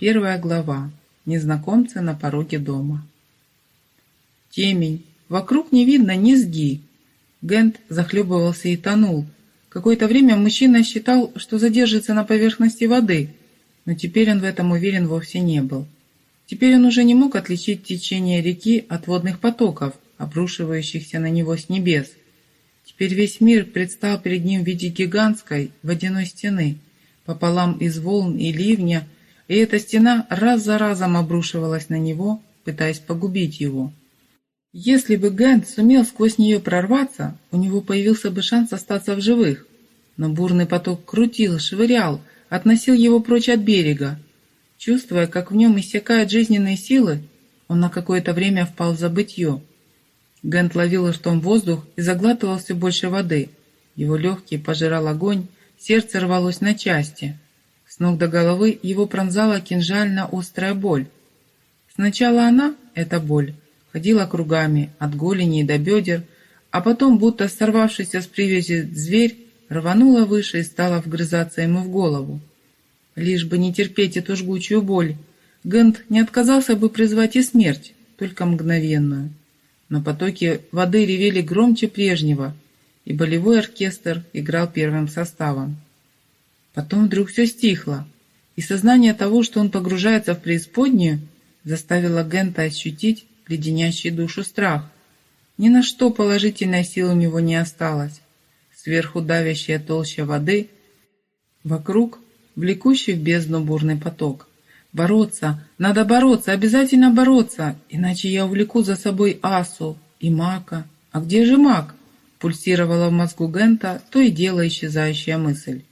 Первая глава. Незнакомцы на пороге дома. Темень. Вокруг не видно низги. Гент захлебывался и тонул. Какое-то время мужчина считал, что задержится на поверхности воды, но теперь он в этом уверен вовсе не был. Теперь он уже не мог отличить течение реки от водных потоков, обрушивающихся на него с небес. Теперь весь мир предстал перед ним в виде гигантской водяной стены, пополам из волн и ливня, и эта стена раз за разом обрушивалась на него, пытаясь погубить его. Если бы Гэнт сумел сквозь нее прорваться, у него появился бы шанс остаться в живых. Но бурный поток крутил, швырял, относил его прочь от берега, Чувствуя, как в нем иссякают жизненные силы, он на какое-то время впал в забытье. Гент ловил ртом воздух и заглатывал все больше воды. Его легкие пожирал огонь, сердце рвалось на части. С ног до головы его пронзала кинжально-острая боль. Сначала она, эта боль, ходила кругами от голени до бедер, а потом, будто сорвавшийся с привязи зверь, рванула выше и стала вгрызаться ему в голову. Лишь бы не терпеть эту жгучую боль, Гент не отказался бы призвать и смерть, только мгновенную. Но потоки воды ревели громче прежнего, и болевой оркестр играл первым составом. Потом вдруг все стихло, и сознание того, что он погружается в преисподнюю, заставило Гента ощутить леденящий душу страх. Ни на что положительной силы у него не осталось. Сверху давящая толща воды, вокруг влекущий в бездну бурный поток. Бороться, надо бороться, обязательно бороться, иначе я увлеку за собой Асу и Мака. А где же Мак? Пульсировала в мозгу Гента то и дело исчезающая мысль.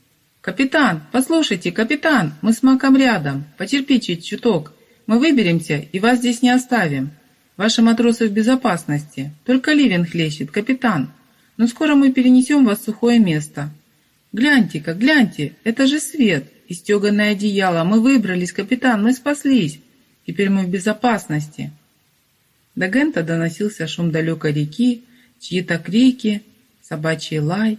«Капитан, послушайте, капитан, мы с Маком рядом. Потерпите чуток. Мы выберемся и вас здесь не оставим. Ваши матросы в безопасности. Только ливень хлещет, капитан. Но скоро мы перенесем вас в сухое место. Гляньте-ка, гляньте, это же свет и стеганое одеяло. Мы выбрались, капитан, мы спаслись. Теперь мы в безопасности. До Гента доносился шум далекой реки, чьи-то крики, собачий лай.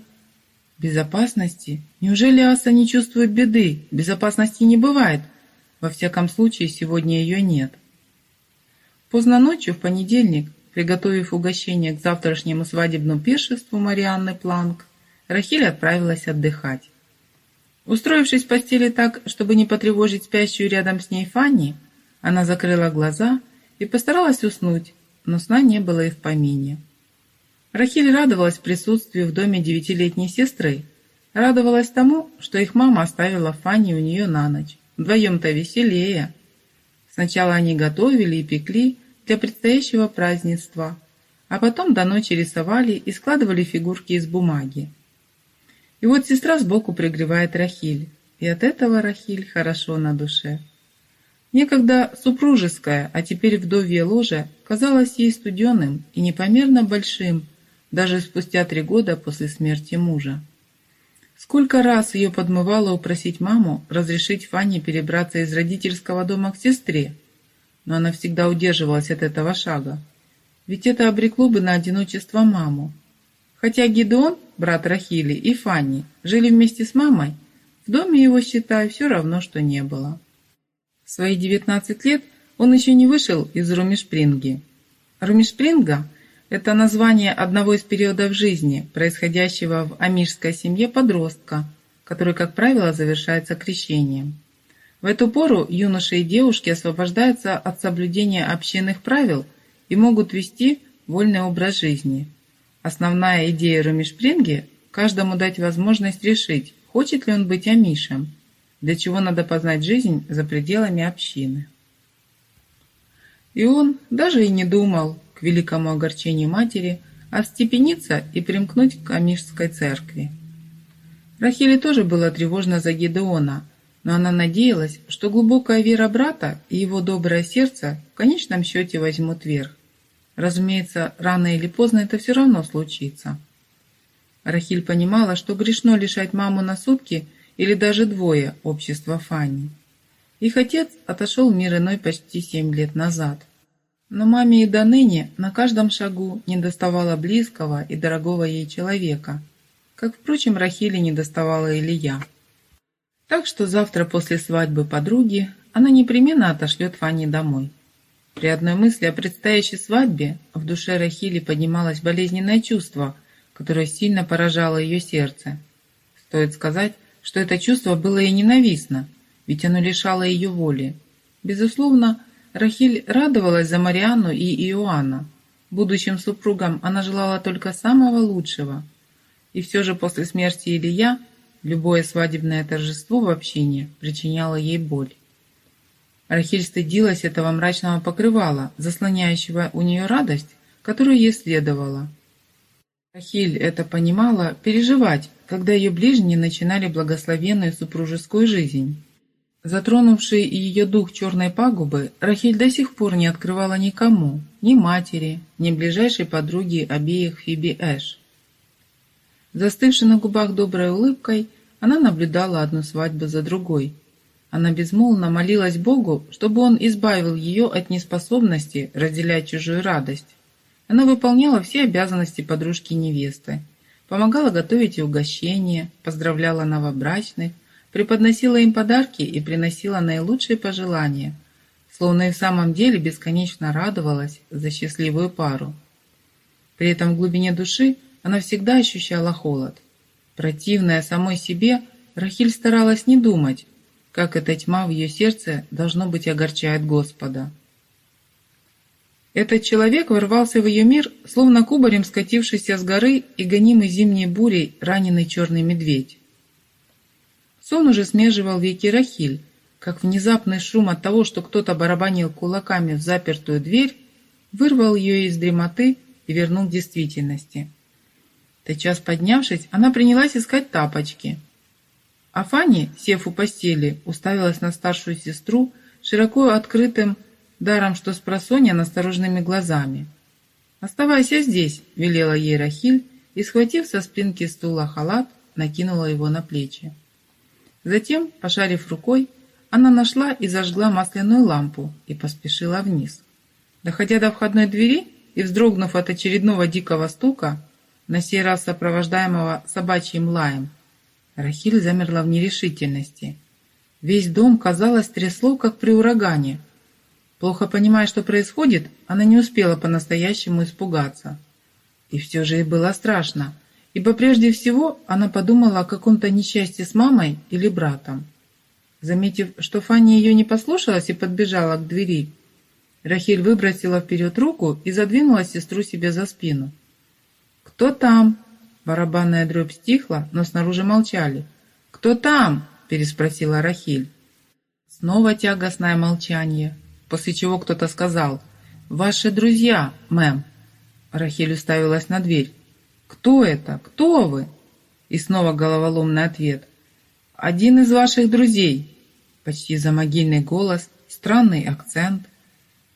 Безопасности? Неужели Аса не чувствует беды? Безопасности не бывает. Во всяком случае, сегодня ее нет. Поздно ночью, в понедельник, приготовив угощение к завтрашнему свадебному пиршеству Марианны Планк, Рахиль отправилась отдыхать. Устроившись в постели так, чтобы не потревожить спящую рядом с ней Фанни, она закрыла глаза и постаралась уснуть, но сна не было и в помине. Рахиль радовалась присутствию в доме девятилетней сестры, радовалась тому, что их мама оставила Фанни у нее на ночь. Вдвоем-то веселее. Сначала они готовили и пекли для предстоящего празднества, а потом до ночи рисовали и складывали фигурки из бумаги. И вот сестра сбоку пригревает Рахиль, и от этого Рахиль хорошо на душе. Некогда супружеское, а теперь вдовье ложе казалось ей студеным и непомерно большим, даже спустя три года после смерти мужа. Сколько раз ее подмывало упросить маму разрешить Фанне перебраться из родительского дома к сестре, но она всегда удерживалась от этого шага, ведь это обрекло бы на одиночество маму. Хотя Гидеон брат Рахили, и Фанни жили вместе с мамой, в доме его, считай, все равно, что не было. В свои 19 лет он еще не вышел из Румишпринги. Румишпринга – это название одного из периодов жизни, происходящего в амишской семье подростка, который, как правило, завершается крещением. В эту пору юноши и девушки освобождаются от соблюдения общинных правил и могут вести вольный образ жизни – Основная идея Ромишпринги – каждому дать возможность решить, хочет ли он быть амишем, для чего надо познать жизнь за пределами общины. И он даже и не думал, к великому огорчению матери, отстепениться и примкнуть к амишской церкви. Рахиле тоже было тревожно за Гедеона, но она надеялась, что глубокая вера брата и его доброе сердце в конечном счете возьмут верх. Разумеется, рано или поздно это все равно случится. Рахиль понимала, что грешно лишать маму на сутки или даже двое общества Фанни. Их отец отошел в мир иной почти семь лет назад. Но маме и до ныне на каждом шагу не доставало близкого и дорогого ей человека, как, впрочем, Рахиле не доставала Илья. Так что завтра после свадьбы подруги она непременно отошлет Фанни домой. При одной мысли о предстоящей свадьбе в душе Рахили поднималось болезненное чувство, которое сильно поражало ее сердце. Стоит сказать, что это чувство было ей ненавистно, ведь оно лишало ее воли. Безусловно, Рахиль радовалась за Марианну и Иоанна. Будущим супругам она желала только самого лучшего. И все же после смерти Илья любое свадебное торжество в общине причиняло ей боль. Рахиль стыдилась этого мрачного покрывала, заслоняющего у нее радость, которую ей следовало. Рахиль это понимала переживать, когда ее ближние начинали благословенную супружескую жизнь. Затронувший ее дух черной пагубы, Рахиль до сих пор не открывала никому, ни матери, ни ближайшей подруги обеих Фиби Эш. Застывши на губах доброй улыбкой, она наблюдала одну свадьбу за другой. Она безмолвно молилась Богу, чтобы он избавил ее от неспособности разделять чужую радость. Она выполняла все обязанности подружки невесты, помогала готовить и угощения, поздравляла новобрачных, преподносила им подарки и приносила наилучшие пожелания, словно и в самом деле бесконечно радовалась за счастливую пару. При этом в глубине души она всегда ощущала холод. Противная самой себе, Рахиль старалась не думать, как эта тьма в ее сердце, должно быть, огорчает Господа. Этот человек ворвался в ее мир, словно кубарем скатившийся с горы и гонимый зимней бурей раненый черный медведь. Сон уже смеживал веки Рахиль, как внезапный шум от того, что кто-то барабанил кулаками в запертую дверь, вырвал ее из дремоты и вернул к действительности. Тотчас поднявшись, она принялась искать тапочки. А Фанни, сев у постели, уставилась на старшую сестру широко открытым, даром что с просонья, настороженными глазами. «Оставайся здесь», — велела ей Рахиль, и, схватив со спинки стула халат, накинула его на плечи. Затем, пошарив рукой, она нашла и зажгла масляную лампу и поспешила вниз. Доходя до входной двери и вздрогнув от очередного дикого стука, на сей раз сопровождаемого собачьим лаем, Рахиль замерла в нерешительности. Весь дом, казалось, трясло, как при урагане. Плохо понимая, что происходит, она не успела по-настоящему испугаться. И все же ей было страшно – ибо прежде всего она подумала о каком-то несчастье с мамой или братом. Заметив, что Фанни ее не послушалась и подбежала к двери, Рахиль выбросила вперед руку и задвинула сестру себе за спину. «Кто там?» Барабанная дробь стихла, но снаружи молчали. «Кто там?» – переспросила Рахиль. Снова тягостное молчание, после чего кто-то сказал «Ваши друзья, мэм». Рахиль уставилась на дверь. «Кто это? Кто вы?» И снова головоломный ответ. «Один из ваших друзей». Почти замогильный голос, странный акцент.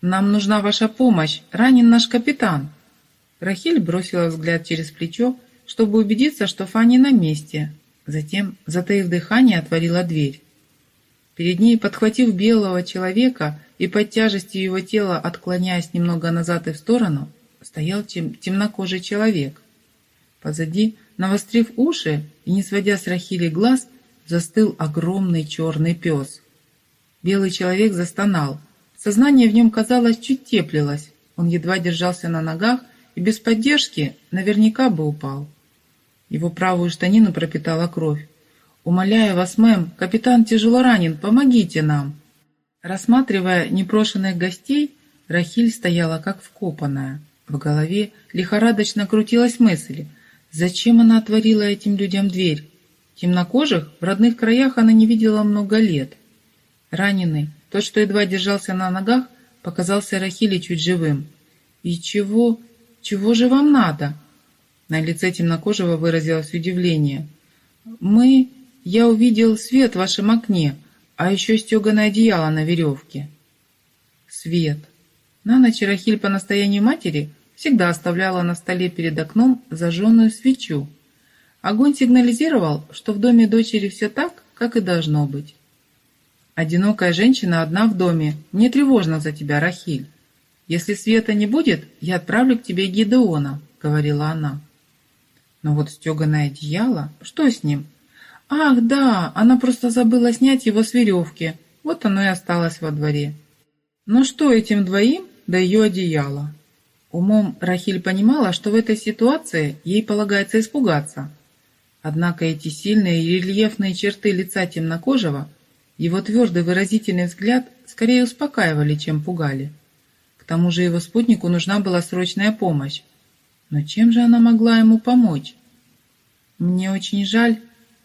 «Нам нужна ваша помощь. Ранен наш капитан». Рахиль бросила взгляд через плечо, чтобы убедиться, что Фанни на месте. Затем, затаив дыхание, отворила дверь. Перед ней, подхватив белого человека и под тяжестью его тела отклоняясь немного назад и в сторону, стоял тем, темнокожий человек. Позади, навострив уши и не сводя с Рахили глаз, застыл огромный черный пес. Белый человек застонал. Сознание в нем, казалось, чуть теплилось. Он едва держался на ногах и без поддержки наверняка бы упал. Его правую штанину пропитала кровь. «Умоляю вас, мэм, капитан тяжело ранен, помогите нам!» Рассматривая непрошенных гостей, Рахиль стояла как вкопанная. В голове лихорадочно крутилась мысль – Зачем она отворила этим людям дверь? Темнокожих в родных краях она не видела много лет. Раненый, тот, что едва держался на ногах, показался Рахиле чуть живым. «И чего? Чего же вам надо?» На лице темнокожего выразилось удивление. «Мы... Я увидел свет в вашем окне, а еще стеганое одеяло на веревке». «Свет». На ночь Рахиль по настоянию матери всегда оставляла на столе перед окном зажженную свечу. Огонь сигнализировал, что в доме дочери все так, как и должно быть. «Одинокая женщина одна в доме. Мне тревожно за тебя, Рахиль. Если света не будет, я отправлю к тебе Гидеона», — говорила она. Но вот стеганое одеяло, что с ним? Ах, да, она просто забыла снять его с веревки. Вот оно и осталось во дворе. Но что этим двоим до ее одеяла? Умом Рахиль понимала, что в этой ситуации ей полагается испугаться. Однако эти сильные и рельефные черты лица темнокожего, его твердый выразительный взгляд скорее успокаивали, чем пугали. К тому же его спутнику нужна была срочная помощь. Но чем же она могла ему помочь? «Мне очень жаль,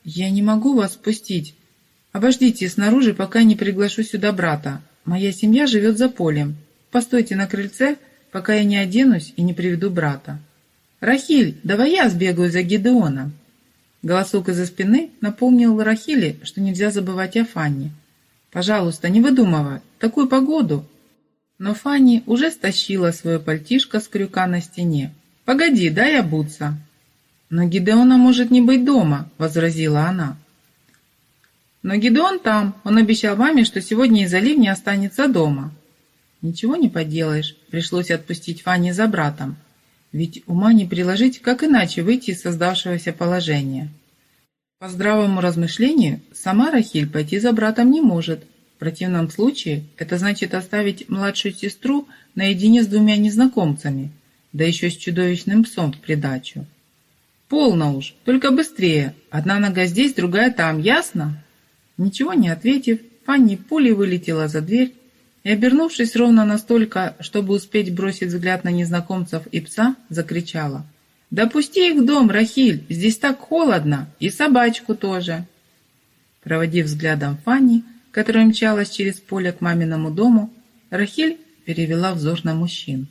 я не могу вас пустить. Обождите снаружи, пока не приглашу сюда брата. Моя семья живет за полем. Постойте на крыльце, пока я не оденусь и не приведу брата. Рахиль, давай я сбегаю за Гидеоном». Голосок из-за спины напомнил Рахиле, что нельзя забывать о Фанне. «Пожалуйста, не выдумывай. Такую погоду но Фанни уже стащила свое пальтишко с крюка на стене. «Погоди, дай обуться». «Но Гидеона может не быть дома», — возразила она. «Но Гидеон там. Он обещал маме, что сегодня из-за ливня останется дома». «Ничего не поделаешь. Пришлось отпустить Фанни за братом. Ведь ума не приложить, как иначе выйти из создавшегося положения». По здравому размышлению, сама Рахиль пойти за братом не может, в противном случае это значит оставить младшую сестру наедине с двумя незнакомцами, да еще с чудовищным псом в придачу. «Полно уж, только быстрее. Одна нога здесь, другая там, ясно?» Ничего не ответив, Фанни пулей вылетела за дверь и, обернувшись ровно настолько, чтобы успеть бросить взгляд на незнакомцев и пса, закричала. «Да пусти их в дом, Рахиль, здесь так холодно, и собачку тоже!» Проводив взглядом Фанни, которая мчалась через поле к маминому дому, Рахиль перевела взор на мужчин.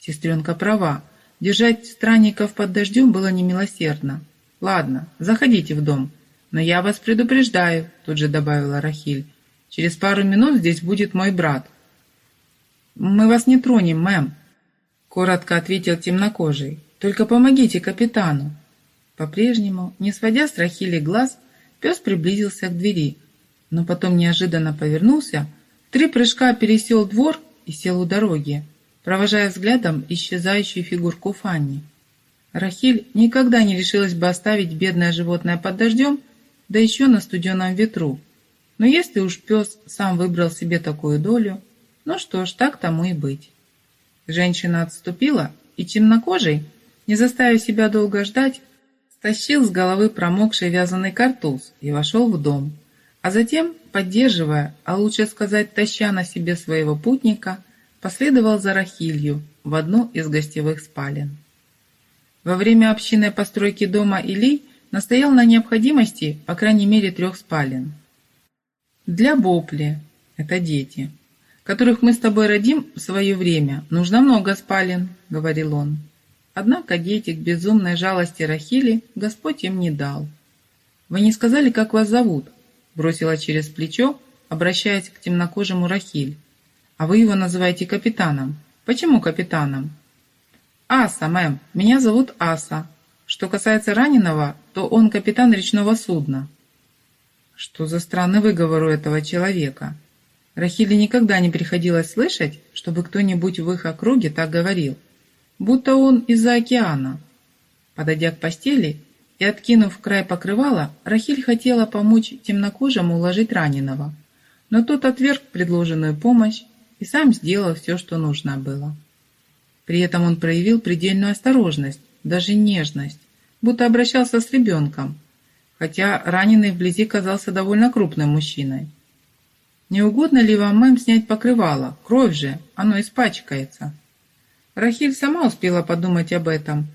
Сестренка права. Держать странников под дождем было немилосердно. «Ладно, заходите в дом. Но я вас предупреждаю», — тут же добавила Рахиль. «Через пару минут здесь будет мой брат». «Мы вас не тронем, мэм», — коротко ответил темнокожий. «Только помогите капитану». По-прежнему, не сводя с Рахили глаз, пес приблизился к двери, но потом неожиданно повернулся, три прыжка пересел двор и сел у дороги, провожая взглядом исчезающую фигурку Фанни. Рахиль никогда не решилась бы оставить бедное животное под дождем, да еще на студеном ветру. Но если уж пес сам выбрал себе такую долю, ну что ж, так тому и быть. Женщина отступила, и темнокожий, не заставив себя долго ждать, стащил с головы промокший вязаный картуз и вошел в дом а затем, поддерживая, а лучше сказать, таща на себе своего путника, последовал за Рахилью в одну из гостевых спален. Во время общинной постройки дома Илей настоял на необходимости, по крайней мере, трех спален. Для Бопли, это дети, которых мы с тобой родим в свое время, нужно много спален, говорил он. Однако дети к безумной жалости Рахили Господь им не дал. Вы не сказали, как вас зовут? бросила через плечо, обращаясь к темнокожему Рахиль. «А вы его называете капитаном. Почему капитаном?» «Аса, мэм. Меня зовут Аса. Что касается раненого, то он капитан речного судна». Что за странный выговор у этого человека? Рахиле никогда не приходилось слышать, чтобы кто-нибудь в их округе так говорил, будто он из-за океана. Подойдя к постели, и, откинув край покрывала, Рахиль хотела помочь темнокожему уложить раненого, но тот отверг предложенную помощь и сам сделал все, что нужно было. При этом он проявил предельную осторожность, даже нежность, будто обращался с ребенком, хотя раненый вблизи казался довольно крупным мужчиной. «Не угодно ли вам, мэм, снять покрывало? Кровь же, оно испачкается». Рахиль сама успела подумать об этом,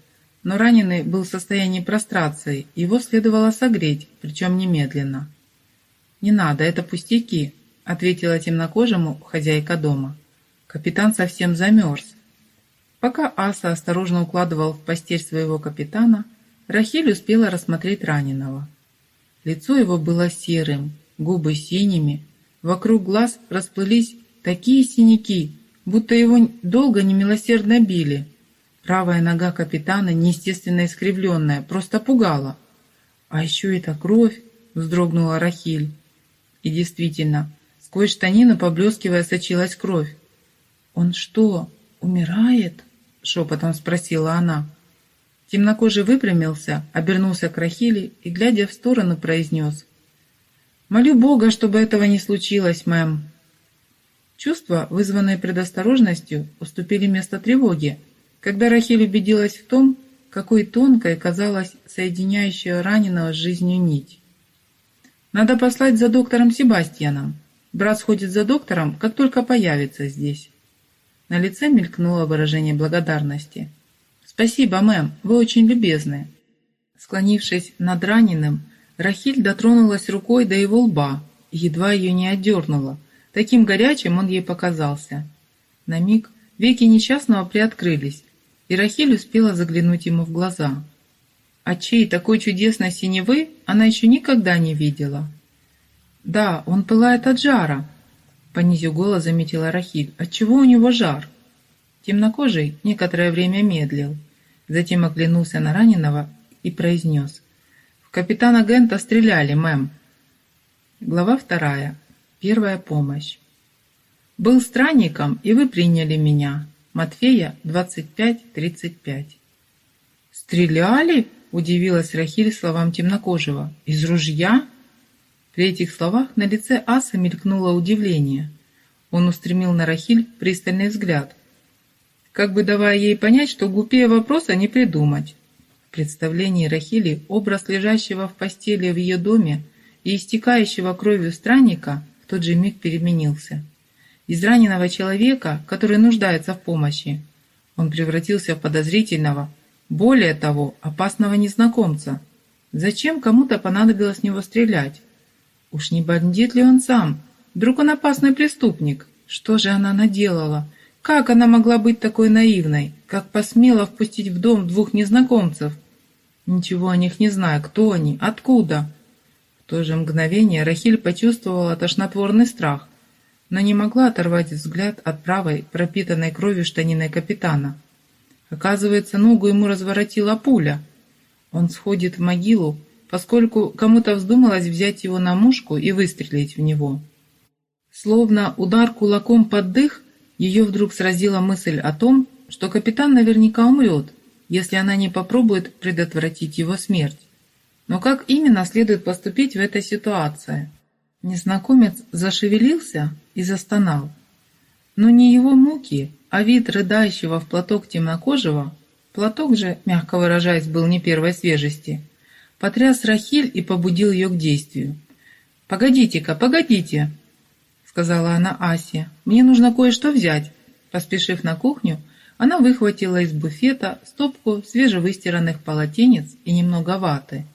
но раненый был в состоянии прострации, его следовало согреть, причем немедленно. «Не надо, это пустяки», — ответила темнокожему хозяйка дома. Капитан совсем замерз. Пока Аса осторожно укладывал в постель своего капитана, Рахиль успела рассмотреть раненого. Лицо его было серым, губы синими, вокруг глаз расплылись такие синяки, будто его долго немилосердно били, Правая нога капитана, неестественно искривленная, просто пугала. «А еще это кровь!» — вздрогнула Рахиль. И действительно, сквозь штанину, поблескивая, сочилась кровь. «Он что, умирает?» — шепотом спросила она. Темнокожий выпрямился, обернулся к Рахиле и, глядя в сторону, произнес. Молю Бога, чтобы этого не случилось, мэм». Чувства, вызванные предосторожностью, уступили место тревоге, когда Рахиль убедилась в том, какой тонкой казалась соединяющая раненого с жизнью нить. «Надо послать за доктором Себастьяном. Брат сходит за доктором, как только появится здесь». На лице мелькнуло выражение благодарности. «Спасибо, мэм, вы очень любезны». Склонившись над раненым, Рахиль дотронулась рукой до его лба едва ее не отдернула. Таким горячим он ей показался. На миг веки несчастного приоткрылись, и Рахиль успела заглянуть ему в глаза. Очей такой чудесной синевы она еще никогда не видела. «Да, он пылает от жара», — понизив голос заметила Рахиль. «Отчего у него жар?» Темнокожий некоторое время медлил, затем оглянулся на раненого и произнес. «В капитана Гента стреляли, мэм». Глава вторая. Первая помощь. «Был странником, и вы приняли меня». Матфея 25.35. «Стреляли?» – удивилась Рахиль словам темнокожего. «Из ружья?» При этих словах на лице Аса мелькнуло удивление. Он устремил на Рахиль пристальный взгляд, как бы давая ей понять, что глупее вопроса не придумать. В представлении Рахили образ лежащего в постели в ее доме и истекающего кровью странника в тот же миг переменился. Из раненого человека, который нуждается в помощи, он превратился в подозрительного, более того, опасного незнакомца. Зачем кому-то понадобилось в него стрелять? Уж не бандит ли он сам? Вдруг он опасный преступник? Что же она наделала? Как она могла быть такой наивной? Как посмела впустить в дом двух незнакомцев? Ничего о них не знаю. Кто они? Откуда? В то же мгновение Рахиль почувствовала тошнотворный страх, но не могла оторвать взгляд от правой, пропитанной кровью штанины капитана. Оказывается, ногу ему разворотила пуля. Он сходит в могилу, поскольку кому-то вздумалось взять его на мушку и выстрелить в него. Словно удар кулаком под дых, ее вдруг сразила мысль о том, что капитан наверняка умрет, если она не попробует предотвратить его смерть. Но как именно следует поступить в этой ситуации? Незнакомец зашевелился и застонал. Но не его муки, а вид рыдающего в платок темнокожего, платок же, мягко выражаясь, был не первой свежести, потряс Рахиль и побудил ее к действию. «Погодите-ка, погодите!» — сказала она Асе. «Мне нужно кое-что взять». Поспешив на кухню, она выхватила из буфета стопку свежевыстиранных полотенец и немного ваты.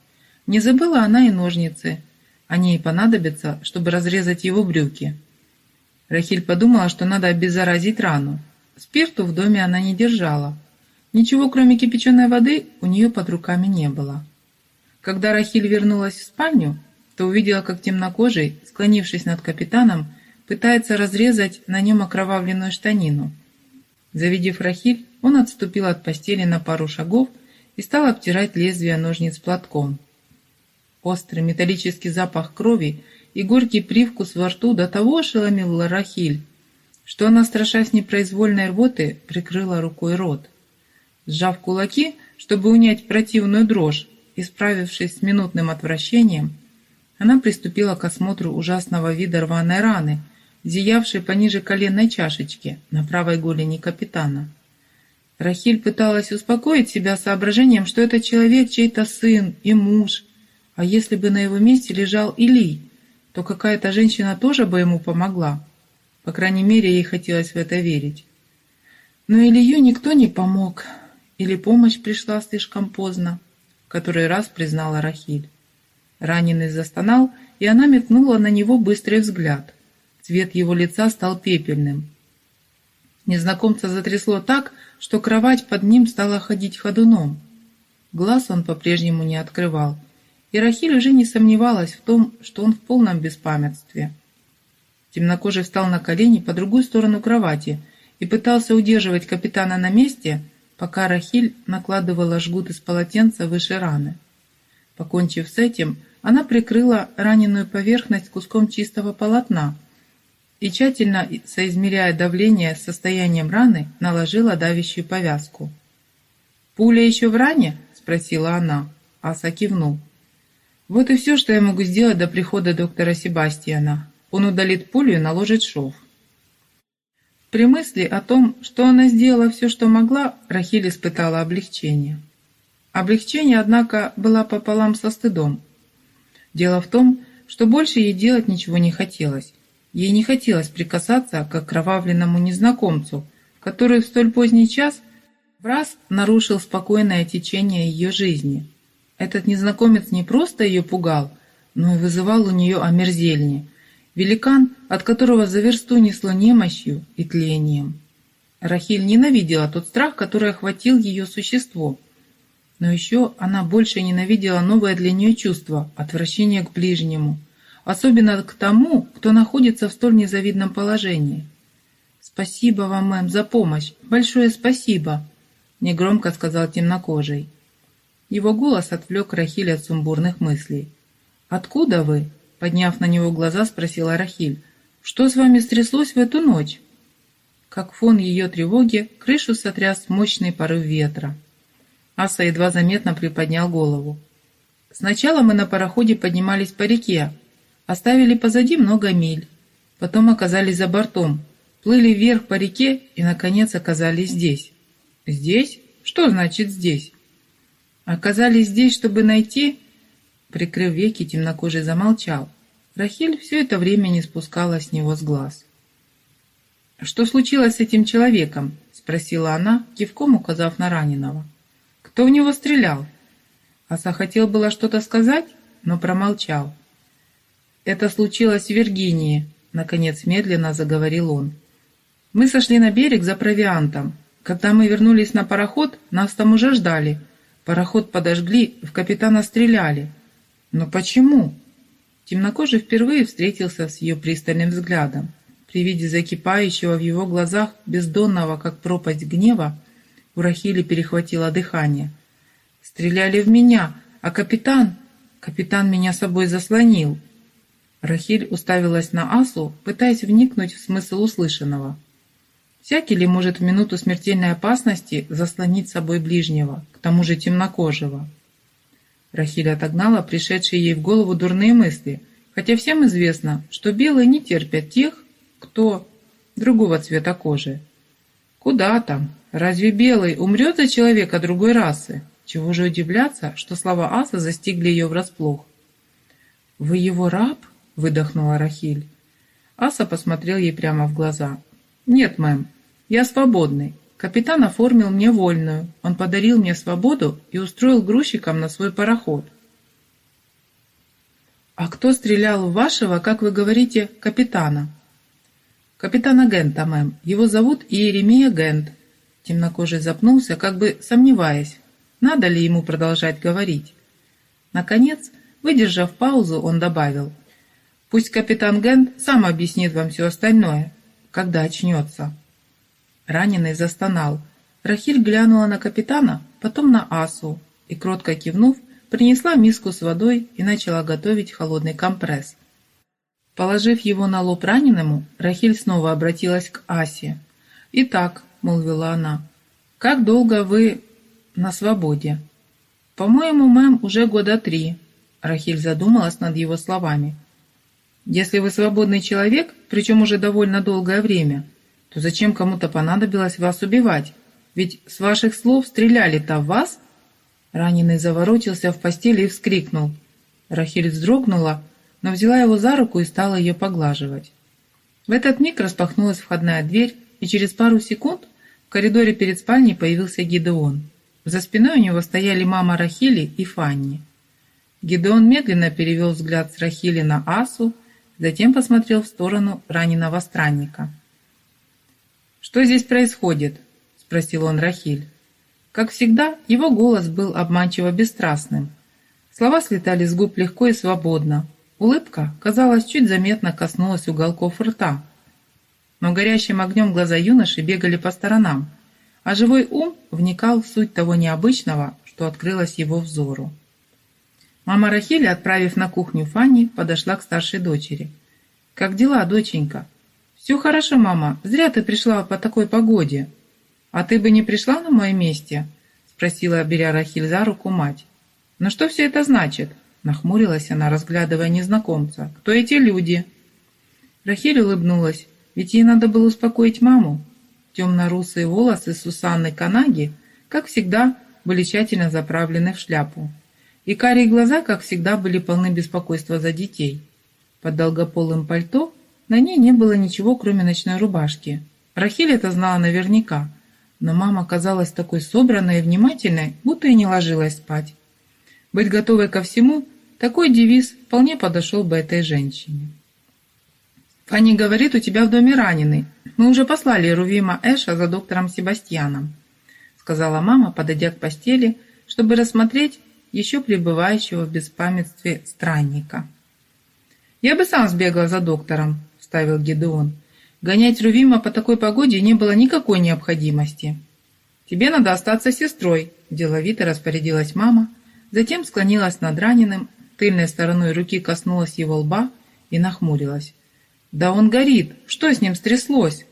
Не забыла она и ножницы, они ей понадобятся, чтобы разрезать его брюки. Рахиль подумала, что надо обеззаразить рану. Спирту в доме она не держала. Ничего, кроме кипяченой воды, у нее под руками не было. Когда Рахиль вернулась в спальню, то увидела, как темнокожий, склонившись над капитаном, пытается разрезать на нем окровавленную штанину. Завидев Рахиль, он отступил от постели на пару шагов и стал обтирать лезвие ножниц платком. Острый металлический запах крови и горький привкус во рту до того ошеломил Рахиль, что она, страшась непроизвольной рвоты, прикрыла рукой рот. Сжав кулаки, чтобы унять противную дрожь, и справившись с минутным отвращением, она приступила к осмотру ужасного вида рваной раны, зиявшей пониже коленной чашечки на правой голени капитана. Рахиль пыталась успокоить себя соображением, что этот человек чей-то сын и муж, а если бы на его месте лежал Илий, то какая-то женщина тоже бы ему помогла. По крайней мере, ей хотелось в это верить. Но Илью никто не помог, или помощь пришла слишком поздно, который раз признала Рахиль. Раненый застонал, и она метнула на него быстрый взгляд. Цвет его лица стал пепельным. Незнакомца затрясло так, что кровать под ним стала ходить ходуном. Глаз он по-прежнему не открывал, и Рахиль уже не сомневалась в том, что он в полном беспамятстве. Темнокожий встал на колени по другую сторону кровати и пытался удерживать капитана на месте, пока Рахиль накладывала жгут из полотенца выше раны. Покончив с этим, она прикрыла раненую поверхность куском чистого полотна и, тщательно соизмеряя давление с состоянием раны, наложила давящую повязку. «Пуля еще в ране?» – спросила она. Аса кивнул. Вот и все, что я могу сделать до прихода доктора Себастьяна. Он удалит пулю и наложит шов. При мысли о том, что она сделала все, что могла, Рахиль испытала облегчение. Облегчение, однако, было пополам со стыдом. Дело в том, что больше ей делать ничего не хотелось. Ей не хотелось прикасаться к окровавленному незнакомцу, который в столь поздний час в раз нарушил спокойное течение ее жизни. Этот незнакомец не просто ее пугал, но и вызывал у нее омерзелье. Великан, от которого за версту несло немощью и тлением. Рахиль ненавидела тот страх, который охватил ее существо. Но еще она больше ненавидела новое для нее чувство – отвращение к ближнему, особенно к тому, кто находится в столь незавидном положении. «Спасибо вам, мэм, за помощь. Большое спасибо», – негромко сказал темнокожий. Его голос отвлек Рахиль от сумбурных мыслей. «Откуда вы?» — подняв на него глаза, спросила Рахиль. «Что с вами стряслось в эту ночь?» Как фон ее тревоги, крышу сотряс мощный порыв ветра. Аса едва заметно приподнял голову. «Сначала мы на пароходе поднимались по реке, оставили позади много миль. Потом оказались за бортом, плыли вверх по реке и, наконец, оказались здесь». «Здесь? Что значит «здесь»?» Оказались здесь, чтобы найти...» Прикрыв веки, темнокожий замолчал. Рахиль все это время не спускала с него с глаз. «Что случилось с этим человеком?» — спросила она, кивком указав на раненого. «Кто в него стрелял?» Аса хотел было что-то сказать, но промолчал. «Это случилось в Виргинии», — наконец медленно заговорил он. «Мы сошли на берег за провиантом. Когда мы вернулись на пароход, нас там уже ждали — Пароход подожгли, в капитана стреляли. Но почему? Темнокожий впервые встретился с ее пристальным взглядом. При виде закипающего в его глазах бездонного, как пропасть гнева, у Рахили перехватило дыхание. «Стреляли в меня, а капитан...» «Капитан меня собой заслонил». Рахиль уставилась на Асу, пытаясь вникнуть в смысл услышанного. Всякий ли может в минуту смертельной опасности заслонить собой ближнего, к тому же темнокожего? Рахиль отогнала пришедшие ей в голову дурные мысли, хотя всем известно, что белые не терпят тех, кто другого цвета кожи. Куда там? Разве белый умрет за человека другой расы? Чего же удивляться, что слова Аса застигли ее врасплох? «Вы его раб?» — выдохнула Рахиль. Аса посмотрел ей прямо в глаза. «Нет, мэм, я свободный. Капитан оформил мне вольную. Он подарил мне свободу и устроил грузчиком на свой пароход. А кто стрелял в вашего, как вы говорите, капитана? Капитана Гента, мэм. Его зовут Иеремия Гент. Темнокожий запнулся, как бы сомневаясь, надо ли ему продолжать говорить. Наконец, выдержав паузу, он добавил, «Пусть капитан Гент сам объяснит вам все остальное, когда очнется». Раненый застонал. Рахиль глянула на капитана, потом на Асу и, кротко кивнув, принесла миску с водой и начала готовить холодный компресс. Положив его на лоб раненому, Рахиль снова обратилась к Асе. «Итак», — молвила она, — «как долго вы на свободе?» «По-моему, мэм, уже года три», — Рахиль задумалась над его словами. «Если вы свободный человек, причем уже довольно долгое время, то зачем кому-то понадобилось вас убивать? Ведь с ваших слов стреляли-то в вас?» Раненый заворочился в постели и вскрикнул. Рахиль вздрогнула, но взяла его за руку и стала ее поглаживать. В этот миг распахнулась входная дверь, и через пару секунд в коридоре перед спальней появился Гидеон. За спиной у него стояли мама Рахили и Фанни. Гидеон медленно перевел взгляд с Рахили на Асу, затем посмотрел в сторону раненого странника. «Что здесь происходит?» – спросил он Рахиль. Как всегда, его голос был обманчиво бесстрастным. Слова слетали с губ легко и свободно. Улыбка, казалось, чуть заметно коснулась уголков рта. Но горящим огнем глаза юноши бегали по сторонам, а живой ум вникал в суть того необычного, что открылось его взору. Мама Рахили, отправив на кухню Фанни, подошла к старшей дочери. «Как дела, доченька?» «Все хорошо, мама. Зря ты пришла по такой погоде». «А ты бы не пришла на моем месте?» спросила, беря Рахиль за руку мать. «Но что все это значит? Нахмурилась она, разглядывая незнакомца. «Кто эти люди?» Рахиль улыбнулась, ведь ей надо было успокоить маму. Темно-русые волосы Сусанны Канаги, как всегда, были тщательно заправлены в шляпу. И карие глаза, как всегда, были полны беспокойства за детей. Под долгополым пальто на ней не было ничего, кроме ночной рубашки. Рахиль это знала наверняка, но мама казалась такой собранной и внимательной, будто и не ложилась спать. Быть готовой ко всему – такой девиз вполне подошел бы этой женщине. «Фанни говорит, у тебя в доме раненый. Мы уже послали Рувима Эша за доктором Себастьяном», сказала мама, подойдя к постели, чтобы рассмотреть еще пребывающего в беспамятстве странника. «Я бы сам сбегал за доктором», — вставил Гедеон. «Гонять Рувима по такой погоде не было никакой необходимости». «Тебе надо остаться сестрой», — деловито распорядилась мама, затем склонилась над раненым, тыльной стороной руки коснулась его лба и нахмурилась. «Да он горит! Что с ним стряслось?»